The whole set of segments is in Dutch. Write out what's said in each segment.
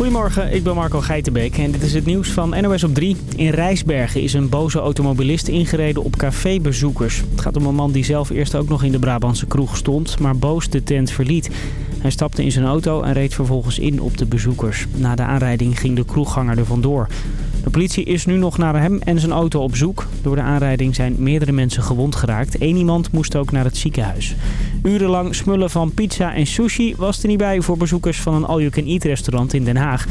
Goedemorgen, ik ben Marco Geitenbeek en dit is het nieuws van NOS op 3. In Rijsbergen is een boze automobilist ingereden op cafébezoekers. Het gaat om een man die zelf eerst ook nog in de Brabantse kroeg stond, maar boos de tent verliet. Hij stapte in zijn auto en reed vervolgens in op de bezoekers. Na de aanrijding ging de kroegganger er vandoor. De politie is nu nog naar hem en zijn auto op zoek. Door de aanrijding zijn meerdere mensen gewond geraakt. Eén iemand moest ook naar het ziekenhuis. Urenlang smullen van pizza en sushi was er niet bij voor bezoekers van een all-you-can-eat restaurant in Den Haag.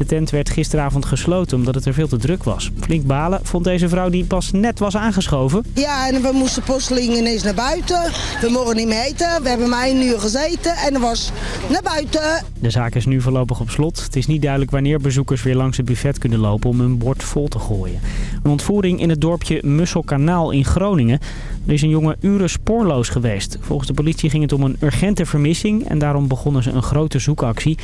De tent werd gisteravond gesloten omdat het er veel te druk was. Flink balen vond deze vrouw die pas net was aangeschoven. Ja, en we moesten plotseling ineens naar buiten. We mochten niet meer eten. We hebben maar een uur gezeten en er was naar buiten. De zaak is nu voorlopig op slot. Het is niet duidelijk wanneer bezoekers weer langs het buffet kunnen lopen om hun bord vol te gooien. Een ontvoering in het dorpje Musselkanaal in Groningen. Er is een jongen uren spoorloos geweest. Volgens de politie ging het om een urgente vermissing en daarom begonnen ze een grote zoekactie.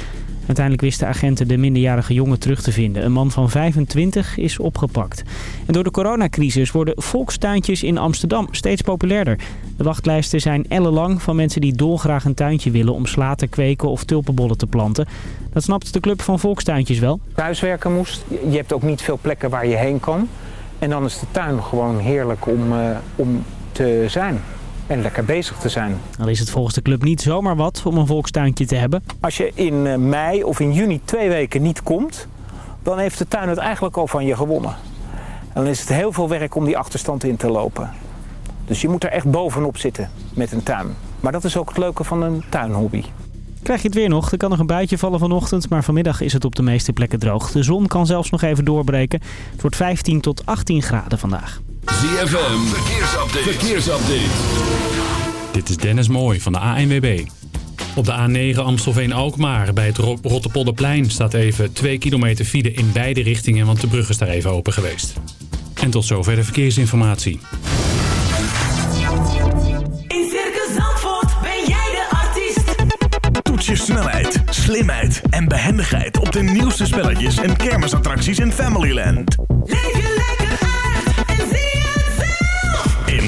Uiteindelijk wisten agenten de minderjarige jongen terug te vinden. Een man van 25 is opgepakt. En door de coronacrisis worden volkstuintjes in Amsterdam steeds populairder. De wachtlijsten zijn ellenlang van mensen die dolgraag een tuintje willen om sla te kweken of tulpenbollen te planten. Dat snapt de club van volkstuintjes wel. Thuiswerken moest. Je hebt ook niet veel plekken waar je heen kan. En dan is de tuin gewoon heerlijk om, uh, om te zijn en lekker bezig te zijn. Al is het volgens de club niet zomaar wat om een volkstuintje te hebben. Als je in eh, mei of in juni twee weken niet komt, dan heeft de tuin het eigenlijk al van je gewonnen. En dan is het heel veel werk om die achterstand in te lopen. Dus je moet er echt bovenop zitten met een tuin. Maar dat is ook het leuke van een tuinhobby. Krijg je het weer nog? Er kan nog een buitje vallen vanochtend, maar vanmiddag is het op de meeste plekken droog. De zon kan zelfs nog even doorbreken. Het wordt 15 tot 18 graden vandaag. ZFM, verkeersupdate. verkeersupdate. Dit is Dennis Mooij van de ANWB. Op de A9 Amstelveen-Alkmaar bij het Rotterpolderplein staat even 2 kilometer file in beide richtingen, want de brug is daar even open geweest. En tot zover de verkeersinformatie. In Circus Zandvoort ben jij de artiest. Toets je snelheid, slimheid en behendigheid op de nieuwste spelletjes en kermisattracties in Familyland.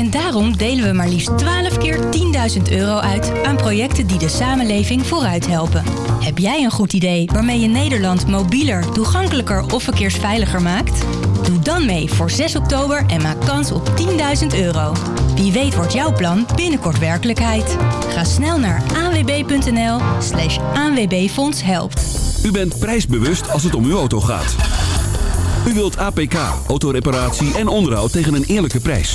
En daarom delen we maar liefst 12 keer 10.000 euro uit aan projecten die de samenleving vooruit helpen. Heb jij een goed idee waarmee je Nederland mobieler, toegankelijker of verkeersveiliger maakt? Doe dan mee voor 6 oktober en maak kans op 10.000 euro. Wie weet wordt jouw plan binnenkort werkelijkheid. Ga snel naar anwb.nl slash helpt. U bent prijsbewust als het om uw auto gaat. U wilt APK, autoreparatie en onderhoud tegen een eerlijke prijs.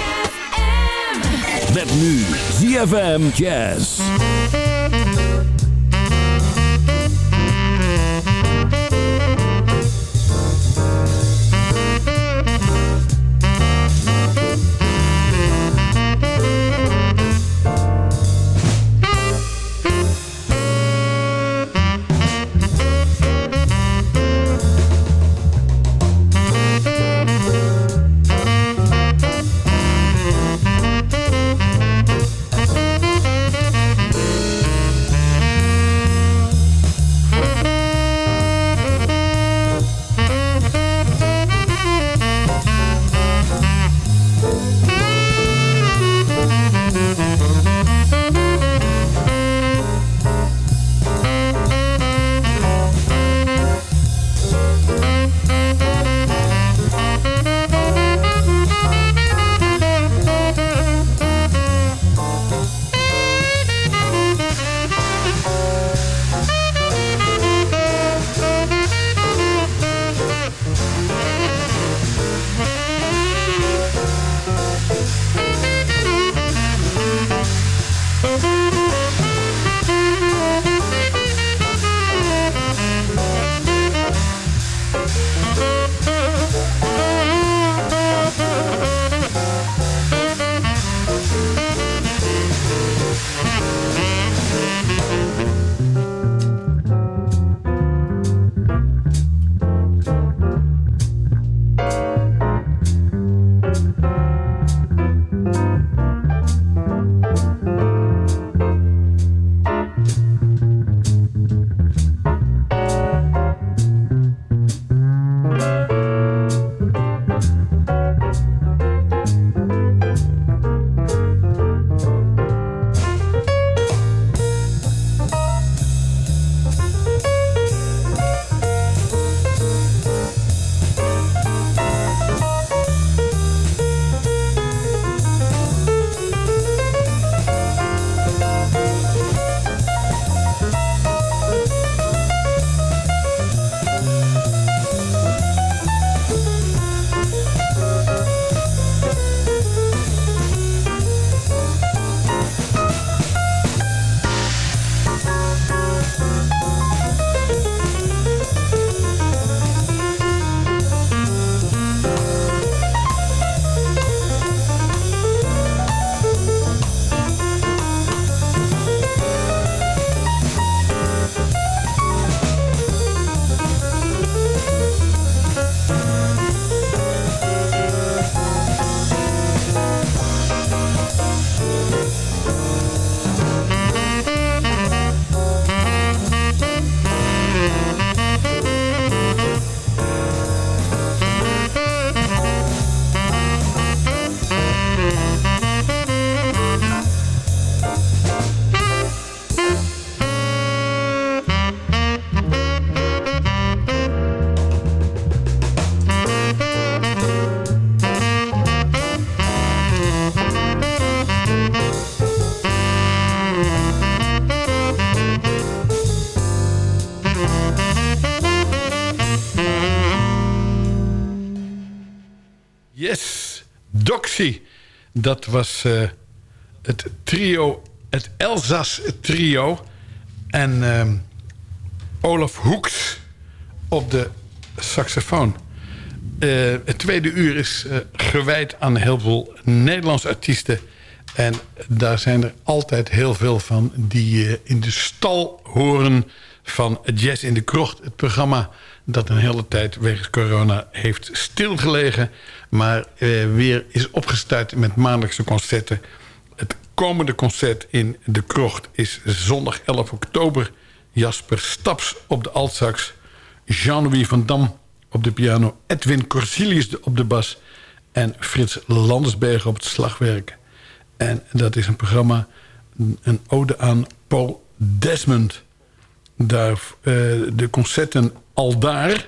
Met nu ZFM Jazz. Dat was eh, het trio, het Elzas trio. En ehm, Olaf Hoeks op de saxofoon. Eh, het tweede uur is eh, gewijd aan heel veel Nederlandse artiesten. En daar zijn er altijd heel veel van die in de stal horen van Jazz in de Krocht. Het programma dat een hele tijd wegens corona heeft stilgelegen. Maar eh, weer is opgestart met maandelijkse concerten. Het komende concert in de Krocht is zondag 11 oktober. Jasper Staps op de altsax. Jean-Louis van Dam op de piano. Edwin Corsilius op de bas. En Frits Landersbergen op het slagwerk. En dat is een programma, een ode aan Paul Desmond. Daar, eh, de concerten al daar,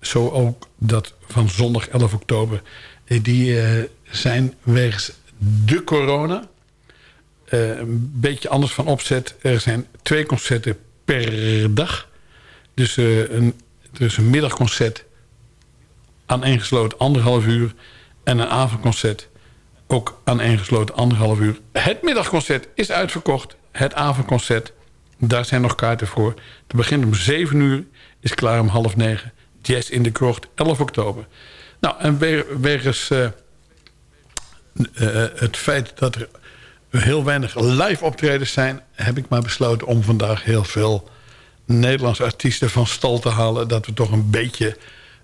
zo ook dat van zondag 11 oktober... eh, die eh, zijn wegens de corona eh, een beetje anders van opzet. Er zijn twee concerten per dag. Dus een, is een middagconcert aaneengesloten anderhalf uur... en een avondconcert ook aaneengesloten anderhalf uur. Het middagconcert is uitverkocht. Het avondconcert, daar zijn nog kaarten voor. Het begint om 7 uur, is klaar om half negen. Jazz in de Krocht, 11 oktober. Nou, en we- wegens eh, eh, het feit dat er heel weinig live optredens zijn... heb ik maar besloten om vandaag heel veel Nederlandse artiesten van stal te halen... dat we toch een beetje,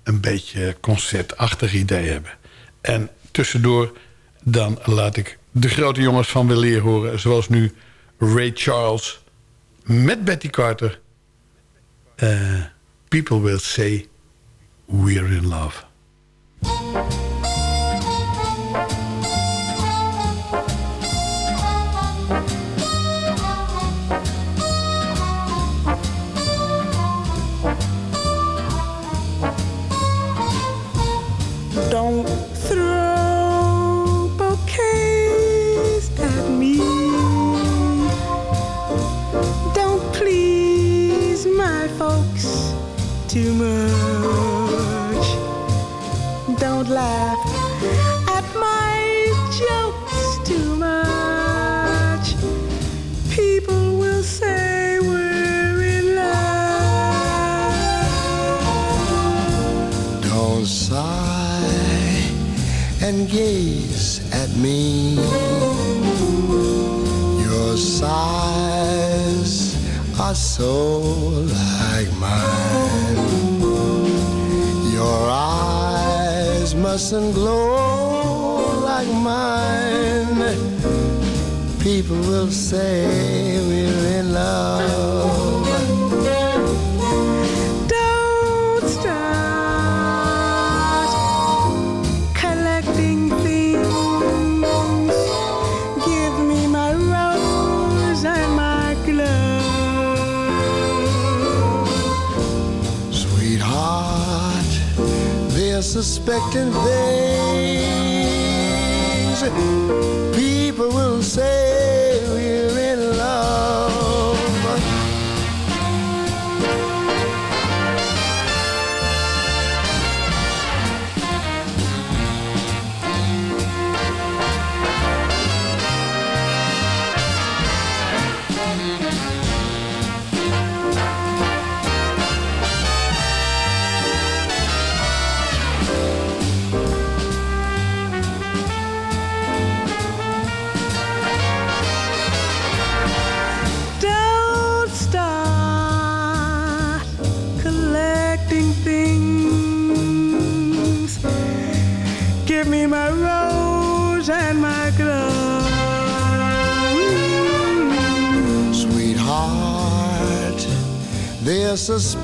een beetje concertachtig idee hebben. En tussendoor dan laat ik de grote jongens van Weleer horen... zoals nu Ray Charles met Betty Carter. Eh, people will say we're in love.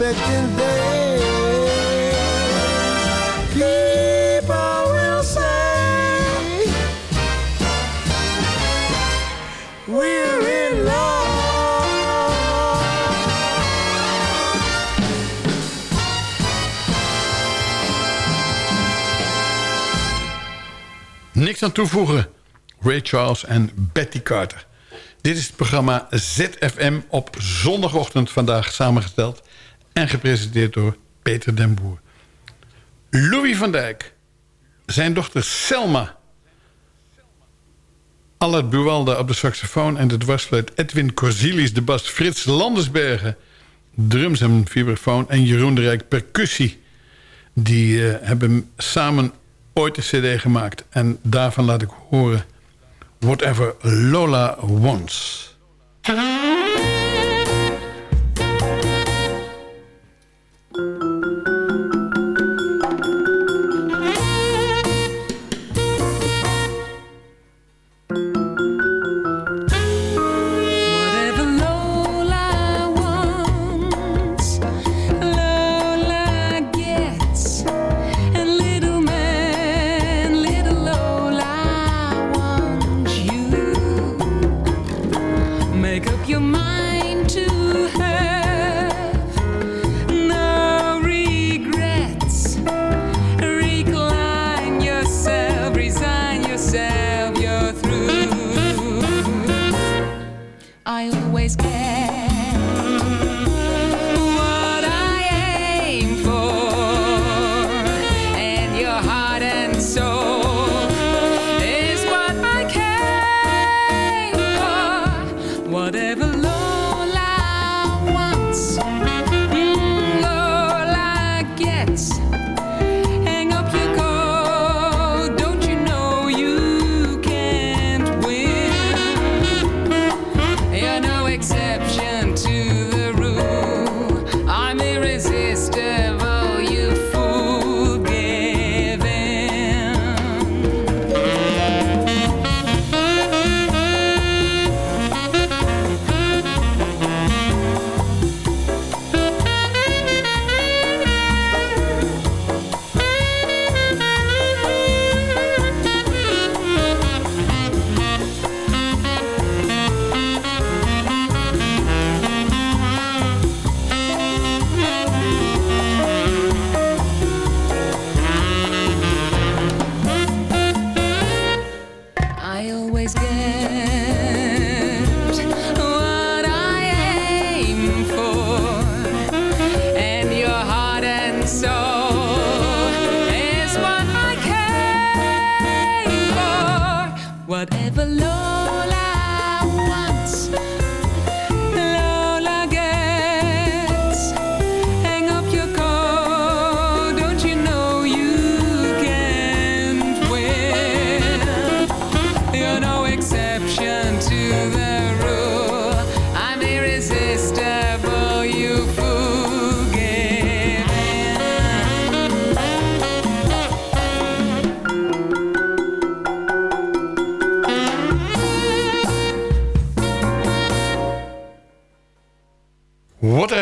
People will say in love. Niks aan toevoegen. Ray Charles en Betty Carter. Dit is het programma ZFM op zondagochtend vandaag samengesteld... en gepresenteerd door Peter den Boer. Louis van Dijk zijn dochter Selma. Allard Buwalda op de saxofoon en de dwarsfluit Edwin Corsilis de bas. Frits Landersbergen, drums en vibrafoon. En Jeroen de Rijk, percussie. Die eh, hebben samen ooit een cd gemaakt. En daarvan laat ik horen... Whatever Lola Wants.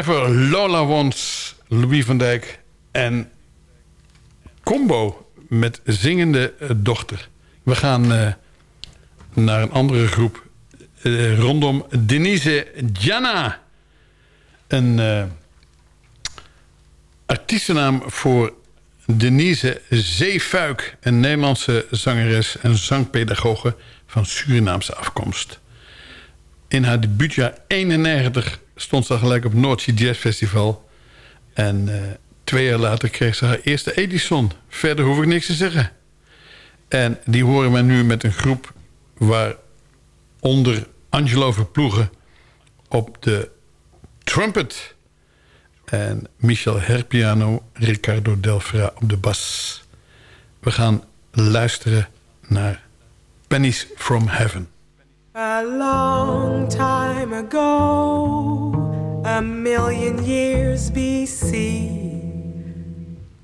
Lola Wants, Louis van Dijk en combo met zingende eh, dochter. We gaan eh, naar een andere groep eh, rondom Denise Jana. Een eh artiestennaam voor Denise Zeefuik, een Nederlandse zangeres en zangpedagoge van Surinaamse afkomst. In haar debuutjaar 91 stond ze gelijk op Noordzee Jazz Festival. En eh, twee jaar later kreeg ze haar eerste Edison. Verder hoef ik niks te zeggen. En die horen we nu met een groep waaronder Angelo Verploegen op de trumpet. En Michel Herpiano, Ricardo Delfra op de bas. We gaan luisteren naar Pennies from Heaven. A long time ago, a million years BC,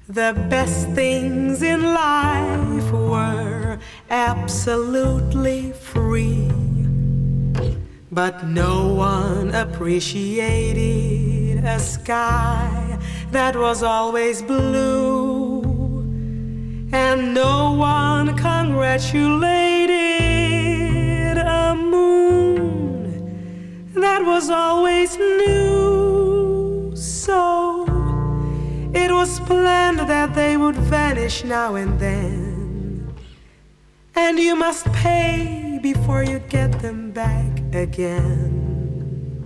the best things in life were absolutely free. But no one appreciated a sky that was always blue, and no one congratulated was always new. So it was planned that they would vanish now and then, and you must pay before you get them back again.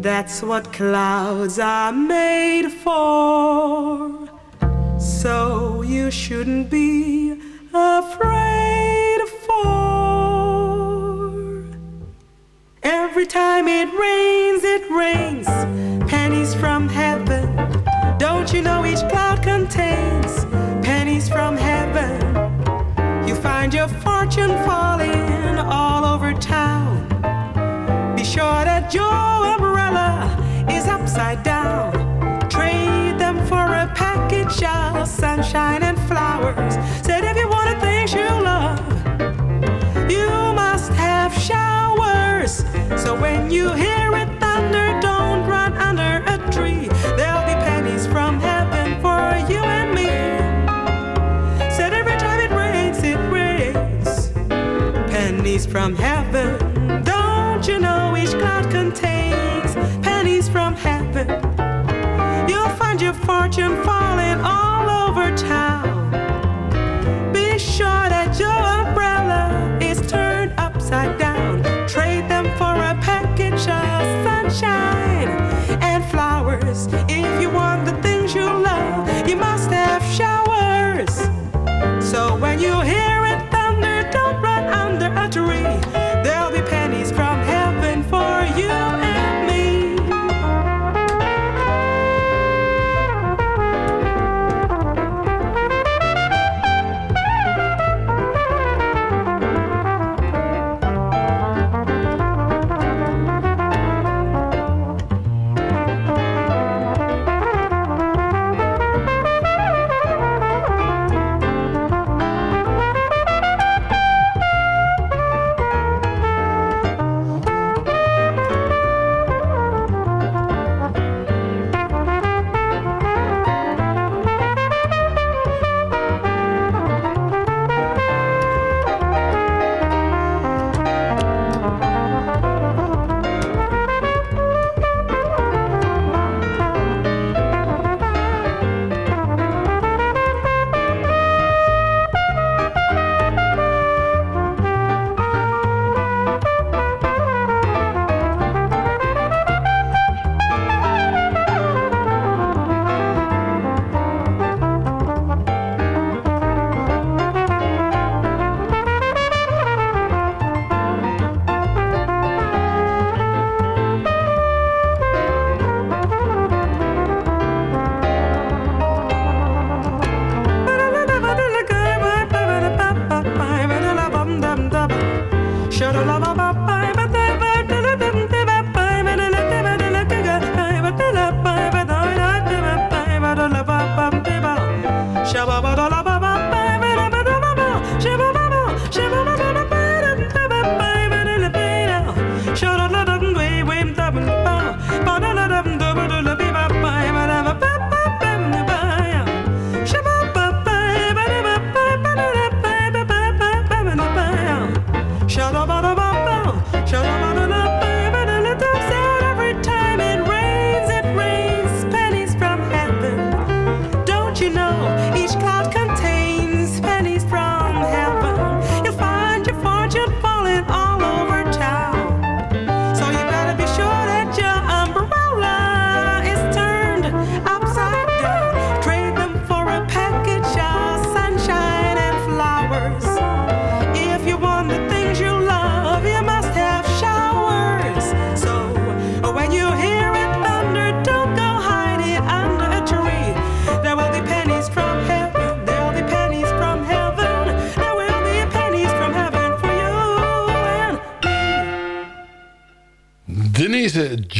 That's what clouds are made for. So you shouldn't be afraid for. Every time it rains, it rains pennies from heaven. Don't you know each cloud contains pennies from heaven? You find your fortune falling all over town. Be sure that your umbrella is upside down. Trade them for a package of sunshine and flowers. Said if you want the things you love, you must have showers. So when you hear it thunder, don't run under a tree. There'll be pennies from heaven for you and me. Said every time it rains, it rains. Pennies from heaven. Don't you know each cloud contains pennies from heaven? You'll find your fortune falling all over town. If you want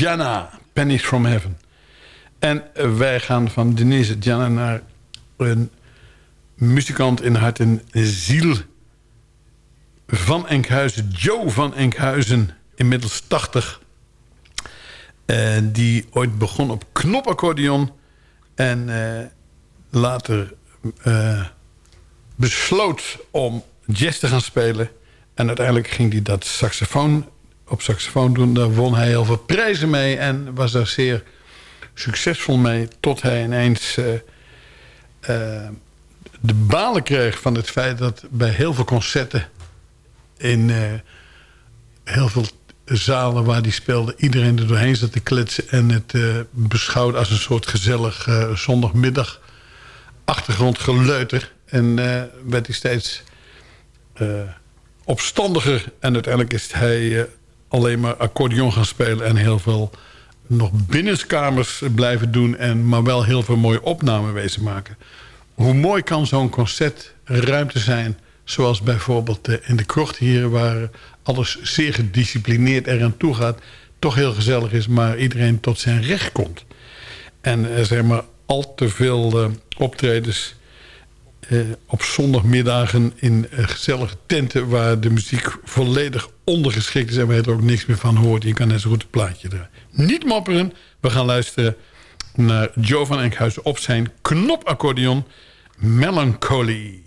Jana, Pennies from Heaven. En wij gaan van Denise Jana naar een muzikant in hart en ziel van Enkhuizen. Joe van Enkhuizen, inmiddels 80. Eh, die ooit begon op knopaccordeon. En eh, later eh, besloot om jazz te gaan spelen. En uiteindelijk ging hij dat saxofoon op saxofoon doen. Daar won hij heel veel prijzen mee. En was daar zeer succesvol mee. Tot hij ineens eh, eh, de balen kreeg van het feit dat bij heel veel concerten... in eh, heel veel zalen waar die speelde... iedereen er doorheen zat te kletsen... en het beschouwde als een soort gezellig zondagmiddag achtergrondgeleuter. En werd hij steeds opstandiger. En uiteindelijk is hij alleen maar accordeon gaan spelen... en heel veel nog binnenskamers blijven doen... en maar wel heel veel mooie opnamen wezen maken. Hoe mooi kan zo'n concertruimte zijn... zoals bijvoorbeeld eh, in de krocht hier... waar alles zeer gedisciplineerd eraan toe gaat... toch heel gezellig is, maar iedereen tot zijn recht komt. En er zijn maar al te veel eh, optredens eh, op zondagmiddagen in eh, gezellige tenten... waar de muziek volledig ondergeschikt is en waar je er ook niks meer van hoort. Je kan net zo goed het plaatje draaien. Niet mopperen, we gaan luisteren naar Joe van Enkhuizen... op zijn knopaccordeon Melancholy.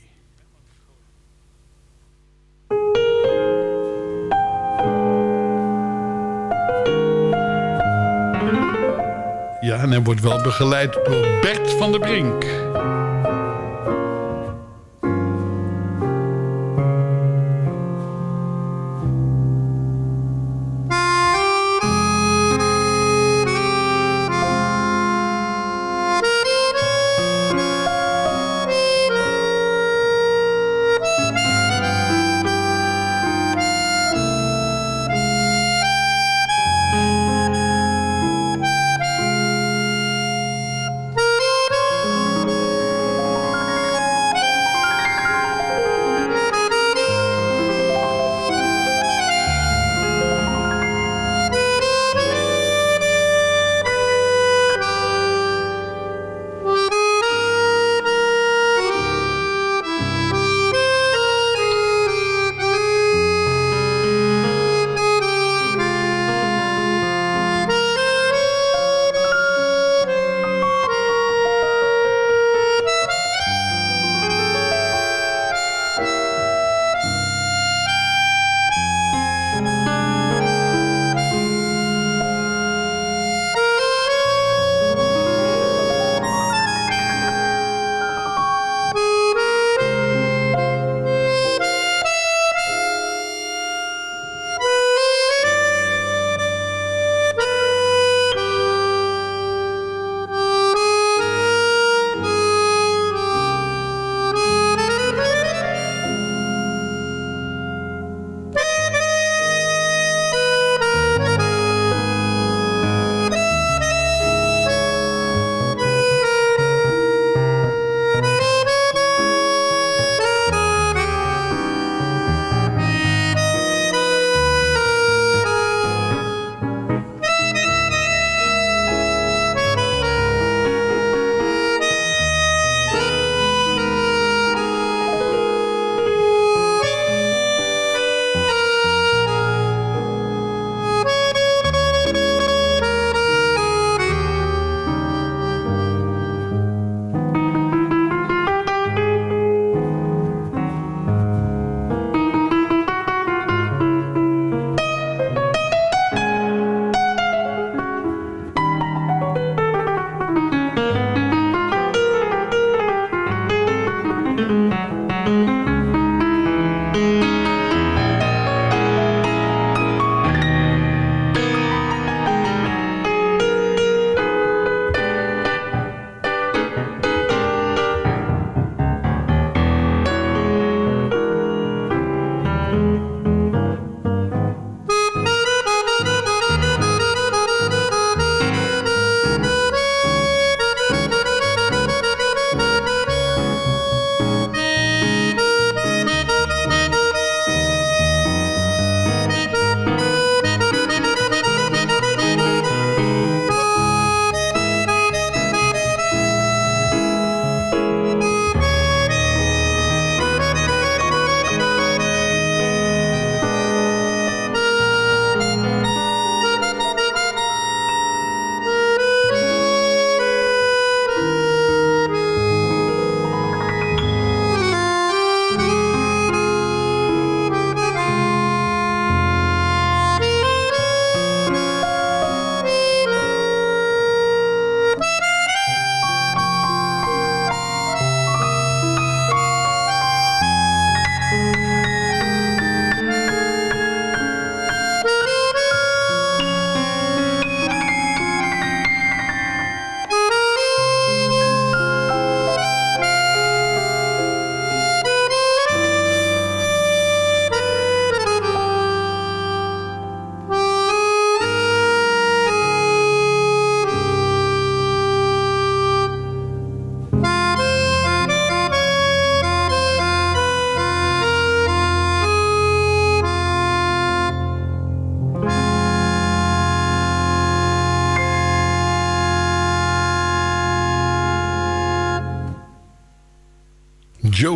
Ja, en hij wordt wel begeleid door Bert van der Brink.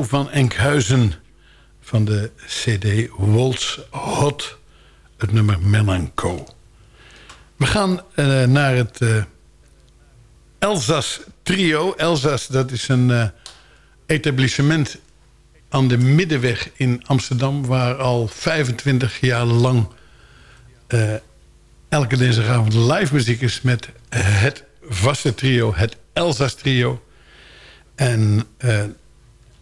Van Enkhuizen van de CD Waltz Hot, het nummer Melanco. We gaan eh, naar het eh Elzas Trio. Elzas, dat is een eh, etablissement aan de Middenweg in Amsterdam... waar al 25 jaar lang elke dinsdagavond live muziek is... met het vaste trio, het Elzas Trio. En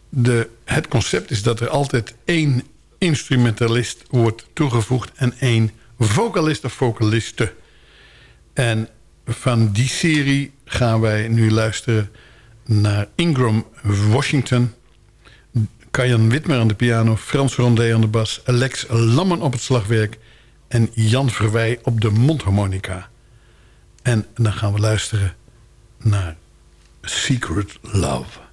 de, het concept is dat er altijd één instrumentalist wordt toegevoegd... en één vocalist of vocaliste. En van die serie gaan wij nu luisteren naar Ingram Washington... Kajan Witmer aan de piano, Frans Rondé aan de bas... Alex Lammen op het slagwerk en Jan Verwij op de mondharmonica. En dan gaan we luisteren naar Secret Love.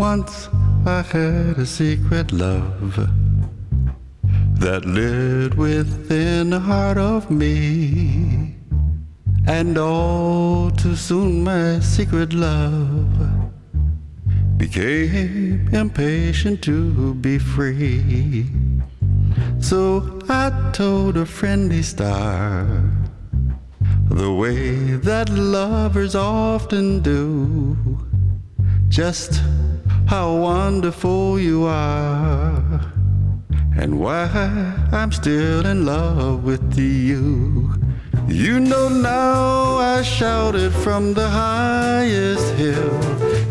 Once I had a secret love that lived within the heart of me. And all too soon my secret love became impatient to be free. So I told a friendly star the way that lovers often do just how wonderful you are and why I'm still in love with you. You know now I shouted from the highest hill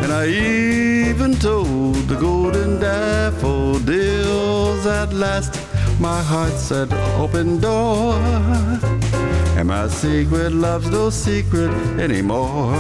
and I even told the golden daffodils at last my heart's an open door and my secret love's no secret anymore.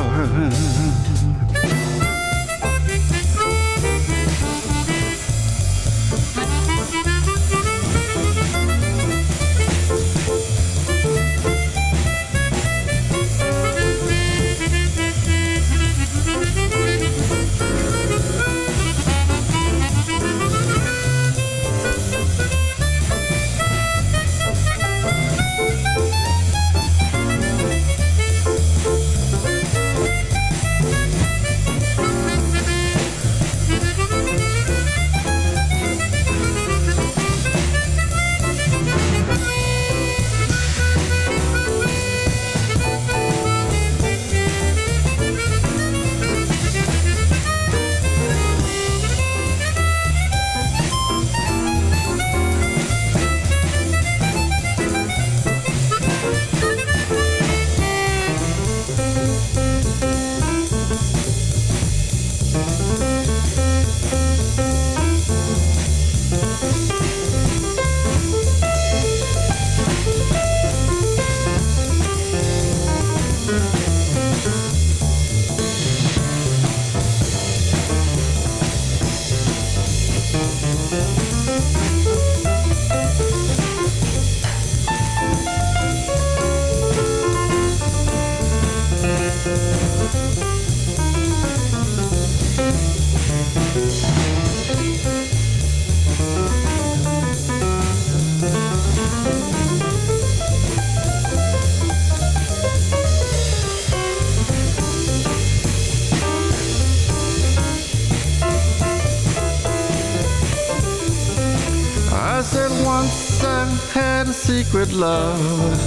Secret love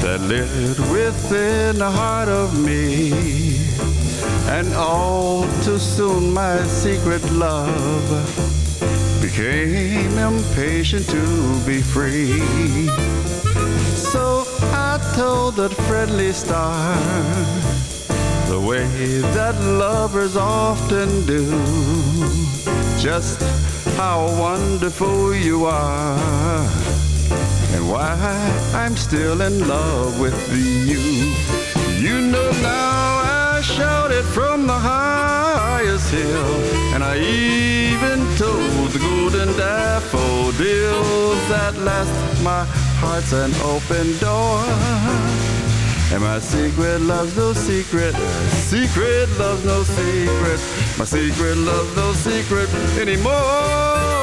that lived within the heart of me. And all too soon my secret love became impatient to be free. So I told that friendly star the way that lovers often do. Just how wonderful you are, and why I'm still in love with you. You know now I shouted from the highest hill, and I even told the golden daffodils at last my heart's an open door. And my secret love's no secret. Secret love's no secret. My secret love's no secret anymore.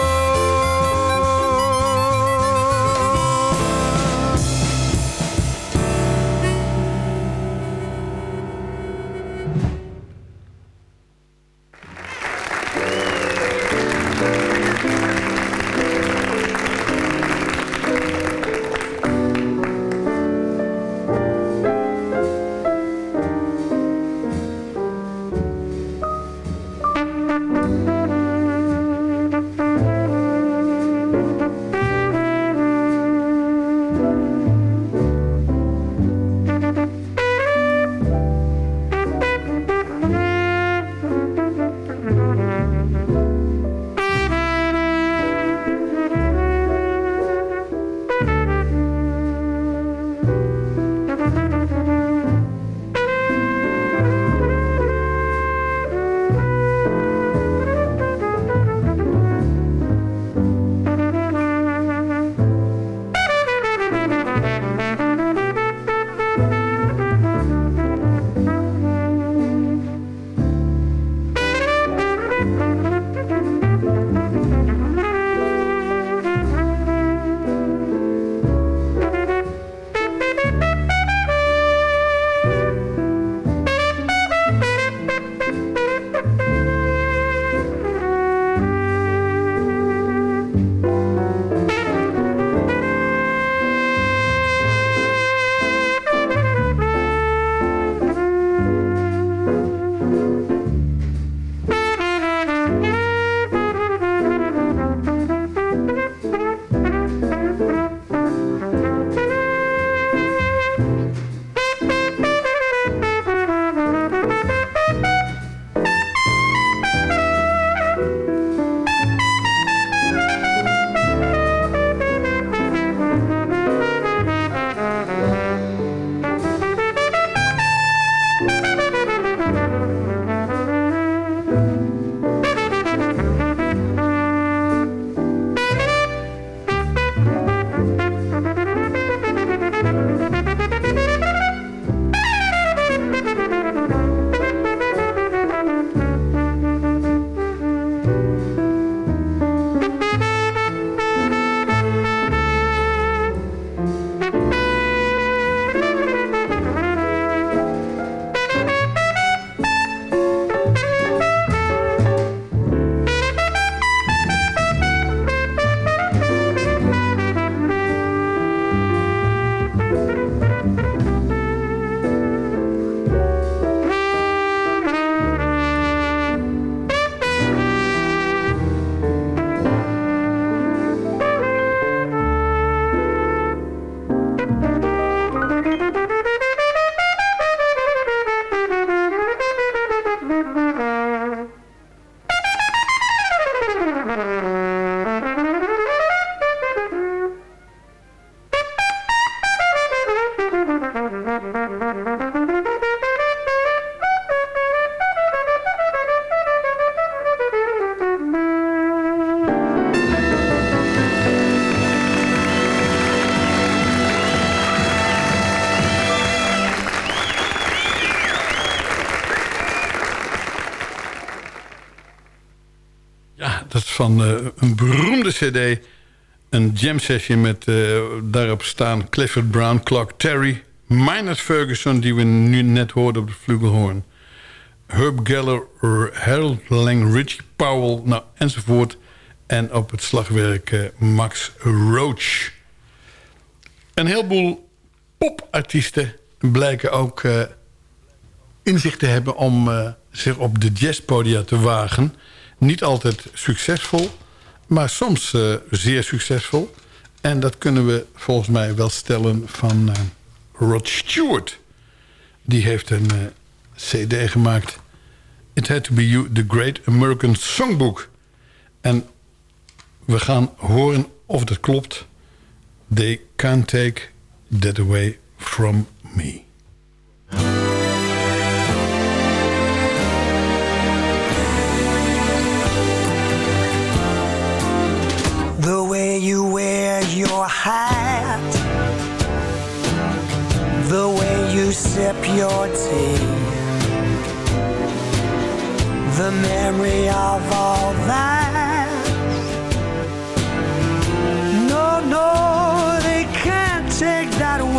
Eh, een beroemde cd. Een jam session met eh, daarop staan Clifford Brown, Clark Terry... Minus Ferguson, die we nu net hoorden op de flugelhoorn. Herb Geller, Harold Lang, Richie Powell, nou, enzovoort. En op het slagwerk eh, Max Roach. Een heleboel popartiesten blijken ook inzicht te hebben... om zich op de jazzpodia te wagen. Niet altijd succesvol, maar soms uh, zeer succesvol. En dat kunnen we volgens mij wel stellen van Rod Stewart. Die heeft een cd gemaakt... It Had To Be You, The Great American Songbook. En we gaan horen of dat klopt. They can't take that away from me. Hat, the way you sip your tea, the memory of all that. No, no, they can't take that away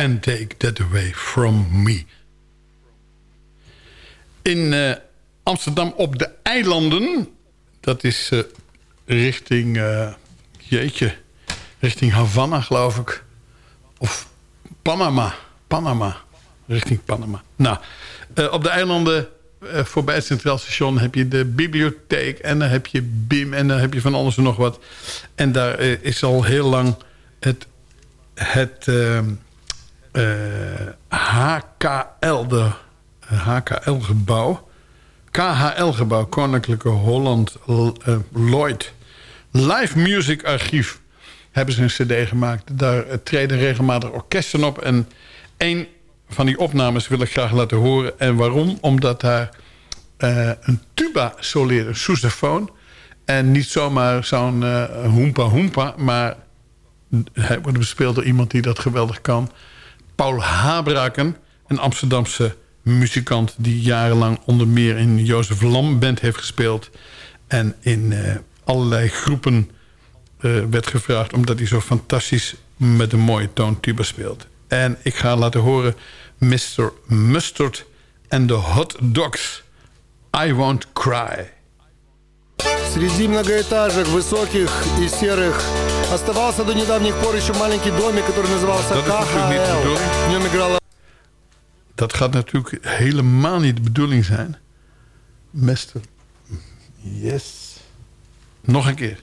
Can't take that away from me. In eh, Amsterdam op de eilanden... dat is eh, richting... eh, jeetje, richting Havana, geloof ik. Of Panama. Panama. Richting Panama. Nou, op de eilanden... voorbij het Centraal Station heb je de bibliotheek... en dan heb je BIM en dan heb je van alles en nog wat. En daar is al heel lang het, het ehm, eh, HKL, de HKL-gebouw... KHL-gebouw, Koninklijke Holland eh, Lloyd... Live Music Archief. hebben ze een cd gemaakt. Daar eh, treden regelmatig orkesten op. En één van die opnames wil ik graag laten horen. En waarom? Omdat daar eh, een tuba soleert, een sousaphone. En niet zomaar zo'n eh hoempa hoempa, maar hij wordt bespeeld door iemand die dat geweldig kan. Paul Habraken, een Amsterdamse muzikant... die jarenlang onder meer in Jozef Lam Band heeft gespeeld... en in eh, allerlei groepen eh, werd gevraagd... omdat hij zo fantastisch met een mooie toon tuba speelt. En ik ga laten horen Mr. Mustard and the Hot Dogs. I Won't Cry. Среди многоэтажек, высоких и серых оставался до недавних пор еще маленький домик, который назывался Dat is natuurlijk niet de КХЛ. bedoeling. В нем играла Dat gaat natuurlijk helemaal niet de bedoeling zijn. Mr. Yes. Nog een keer.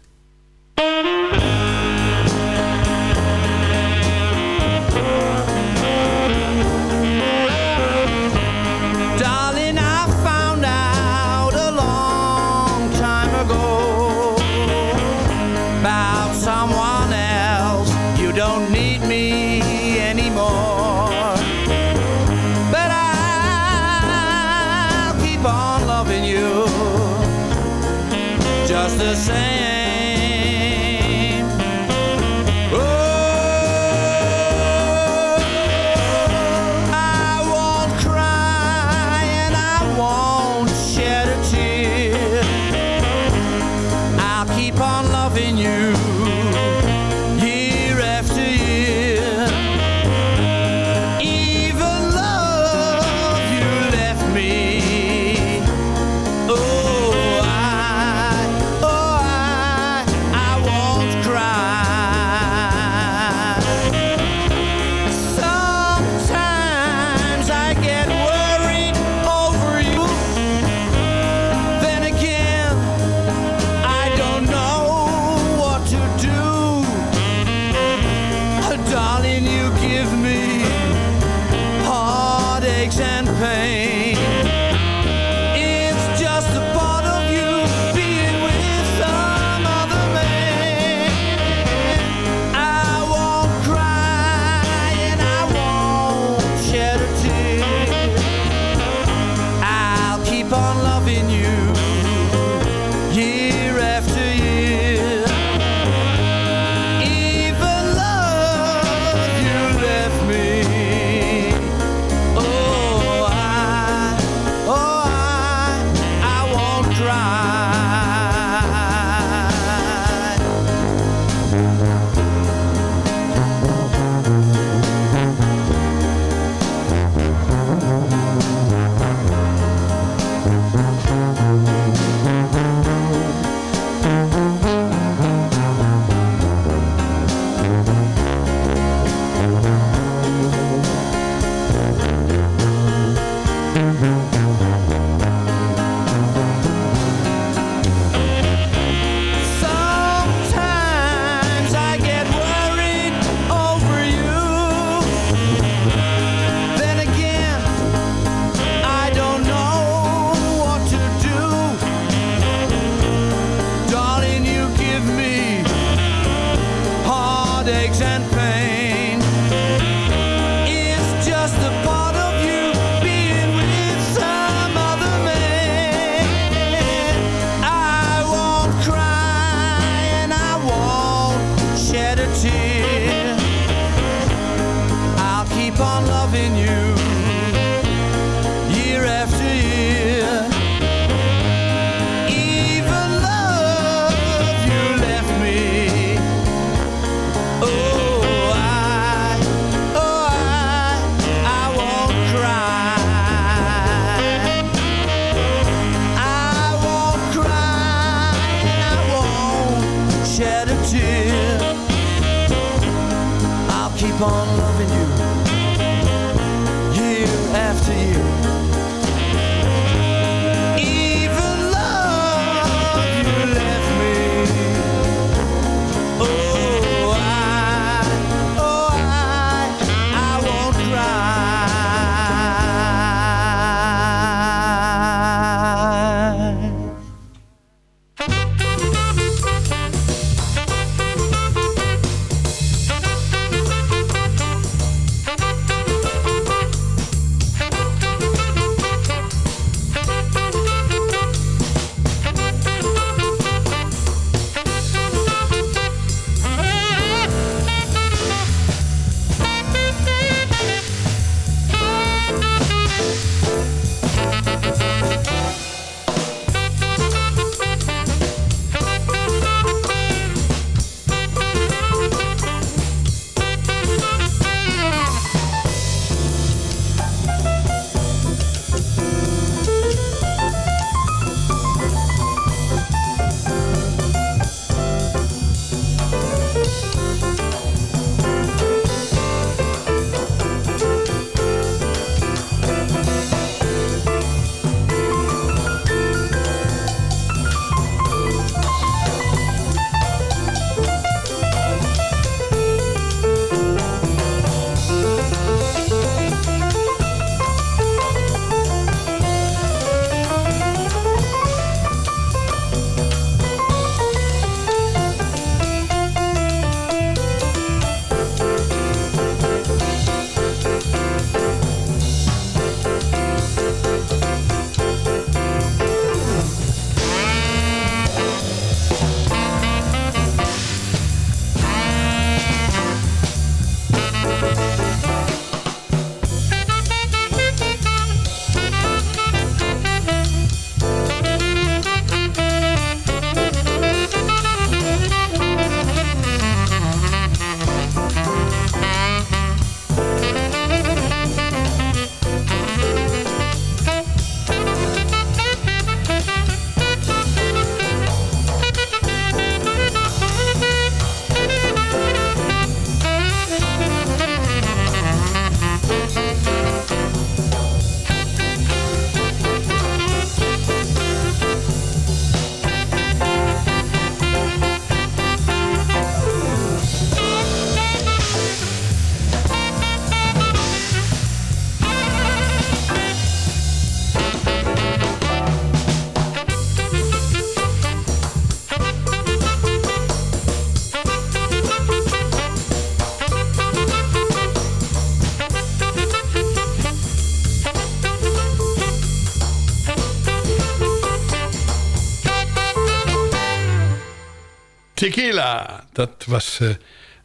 Tequila. Dat was eh,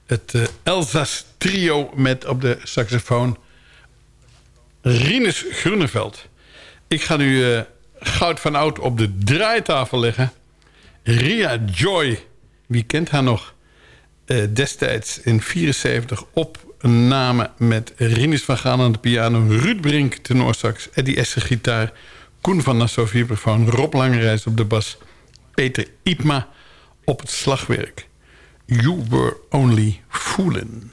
het eh Elzas trio met op de saxofoon Rinus Groeneveld. Ik ga nu eh, goud van oud op de draaitafel leggen. Ria Joy, wie kent haar nog? Destijds in 74 opname met Rinus van Gaal aan de piano... Ruud Brink tenorsax, Eddie Esser gitaar... Koen van Nassau vibrafoon, Rob Langerijs op de bas... Peter Ipma op het slagwerk. You were only fooling.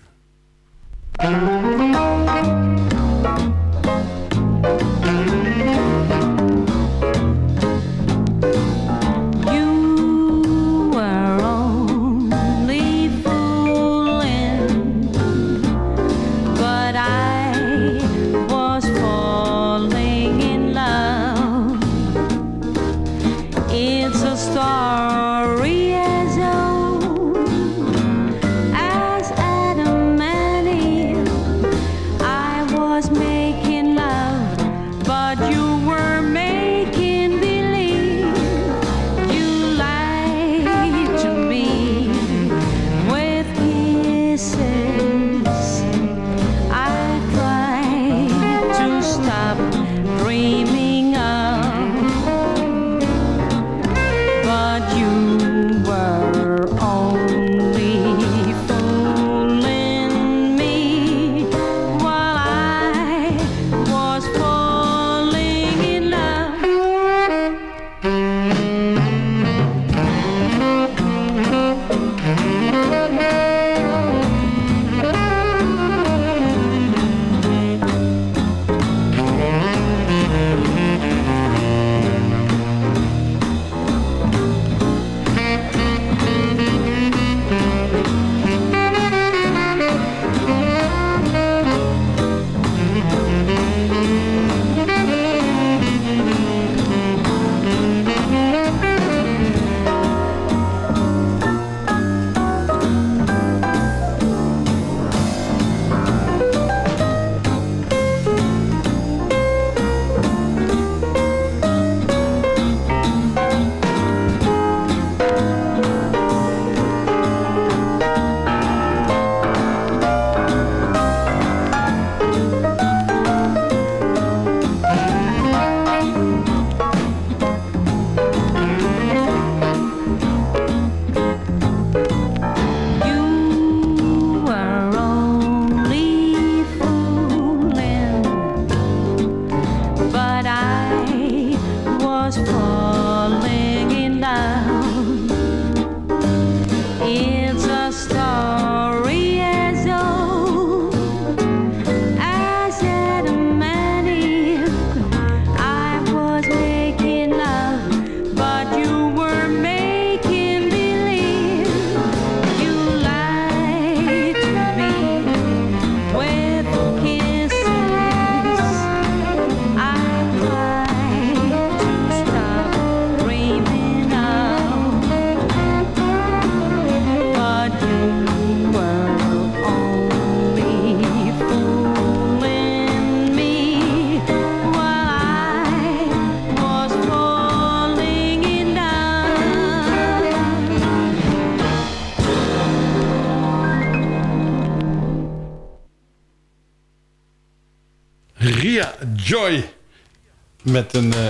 Met een eh,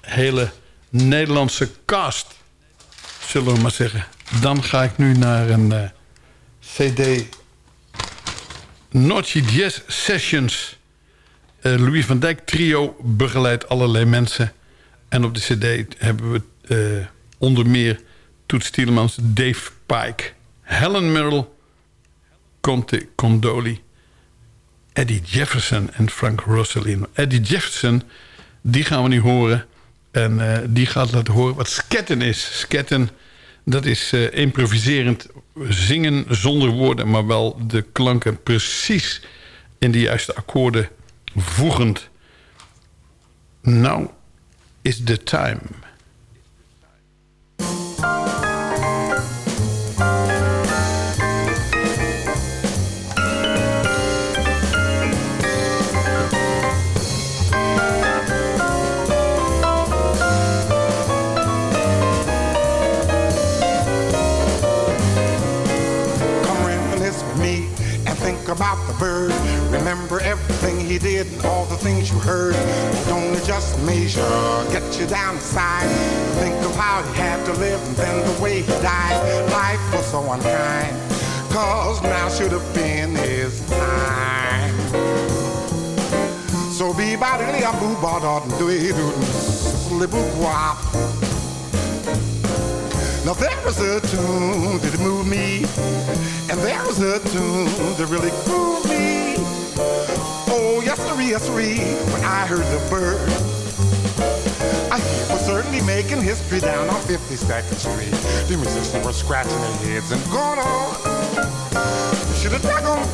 hele Nederlandse cast. Zullen we maar zeggen. Dan ga ik nu naar een eh, cd. Noordje Jazz Sessions. Eh, Louis van Dijk trio begeleidt allerlei mensen. En op de cd hebben we onder meer Toets Tielemans, Dave Pike... Helen Merrill, Conte Condoli... Eddie Jefferson en Frank Rossellino. Eddie Jefferson, die gaan we nu horen. En eh, die gaat laten horen wat sketten is. Sketten, dat is eh, improviserend zingen zonder woorden... maar wel de klanken precies in de juiste akkoorden voegend. Now is the time. Everything he did and all the things you heard would only just measure, get you down inside. Think of how he had to live and then the way he died. Life was so unkind, cause now should have been his time. So be body a boo ba da do it do boo wop. Now there was a tune that moved me, and there was a tune that really grooved me. Oh, yes, sirree, yes, sirree, when I heard the bird. I was certainly making history down on 52nd Street. The musicians were scratching their heads and going on. You should have dug 'em.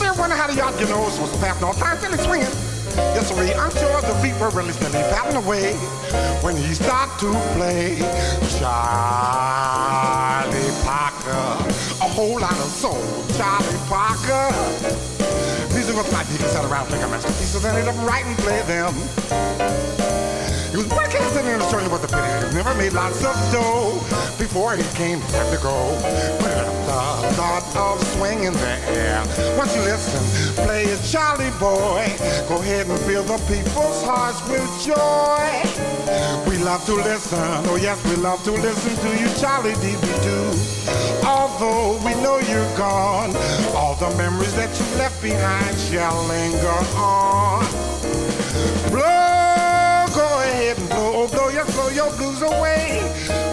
They're wondering how the yacht, you know, was passing all time till it's swinging. Yes, sirree, I'm sure the feet were really steady patting away when he started to play Charlie Parker. A whole lot of soul, Charlie Parker. Music was he could sit around thinking masterpieces and he'd up writing play them. He was working in the circle with the pity. Never made lots of dough before he came time to go. But the thought of swinging the air. Once you listen, play it, Charlie boy. Go ahead and fill the people's hearts with joy. We love to listen, oh yes, we love to listen to you, Charlie D. We do. Although we know you're gone, all the memories that you left behind shall linger on. Blow, oh, blow your, blow your blues away.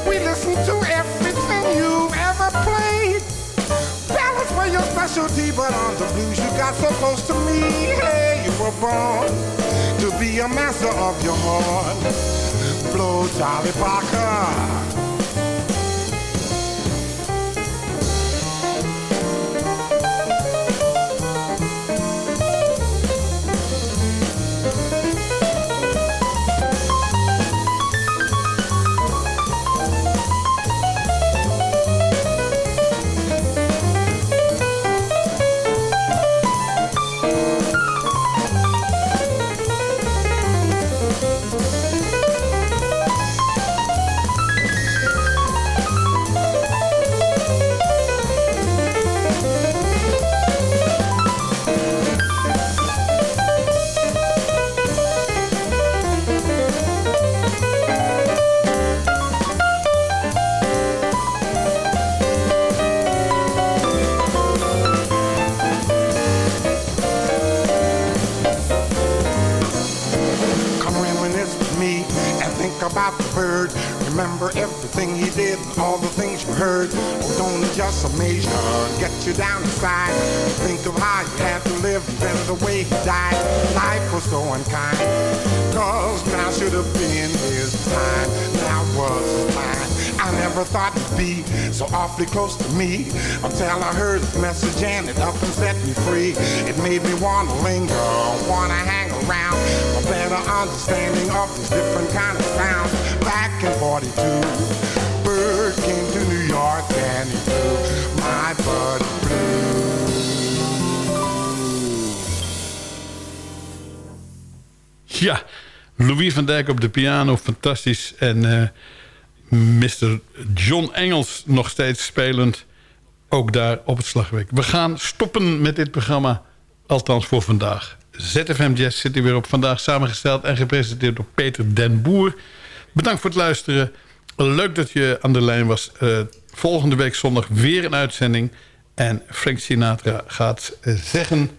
We listen to everything you've ever played. Ballads were your specialty, but on the blues you got so close to me. Hey, you were born to be a master of your heart. Blow, Charlie Parker. You. Think of how you had to live then the way he died. Life was so unkind. Cause now should have been his time. Now was his mine. I never thought it'd be so awfully close to me until I heard his message and it up and set me free. It made me wanna linger, wanna hang around for better understanding of these different kind of sounds. Back in 42, Bird came to New York and he blew my bud Louis van Dijk op de piano, fantastisch. En eh, Mr. John Engels nog steeds spelend, ook daar op het slagwerk. We gaan stoppen met dit programma, althans voor vandaag. ZFM Jazz zit hier weer op vandaag samengesteld en gepresenteerd door Peter Den Boer. Bedankt voor het luisteren. Leuk dat je aan de lijn was. Eh, volgende week zondag weer een uitzending. En Frank Sinatra gaat zeggen...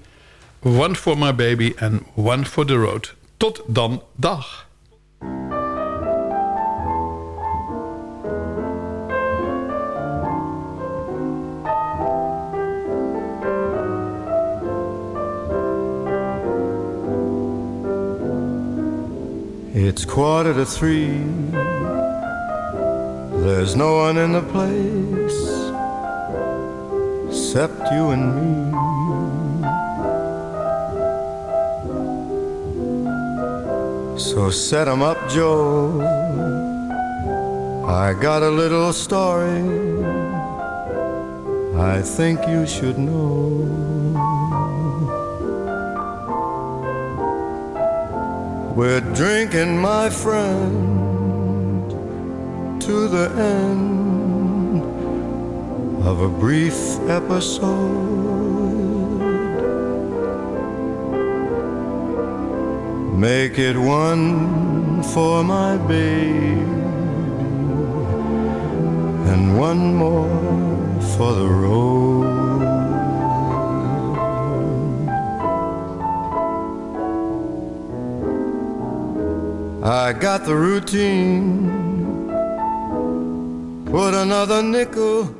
One for my baby and one for the road. Tot dan, dag. It's quarter to three. There's no one in the place except you and me. So set 'em up, Joe. I got a little story I think you should know. We're drinking, my friend, to the end of a brief episode. Make it one for my baby and one more for the road. I got the routine. Put another nickel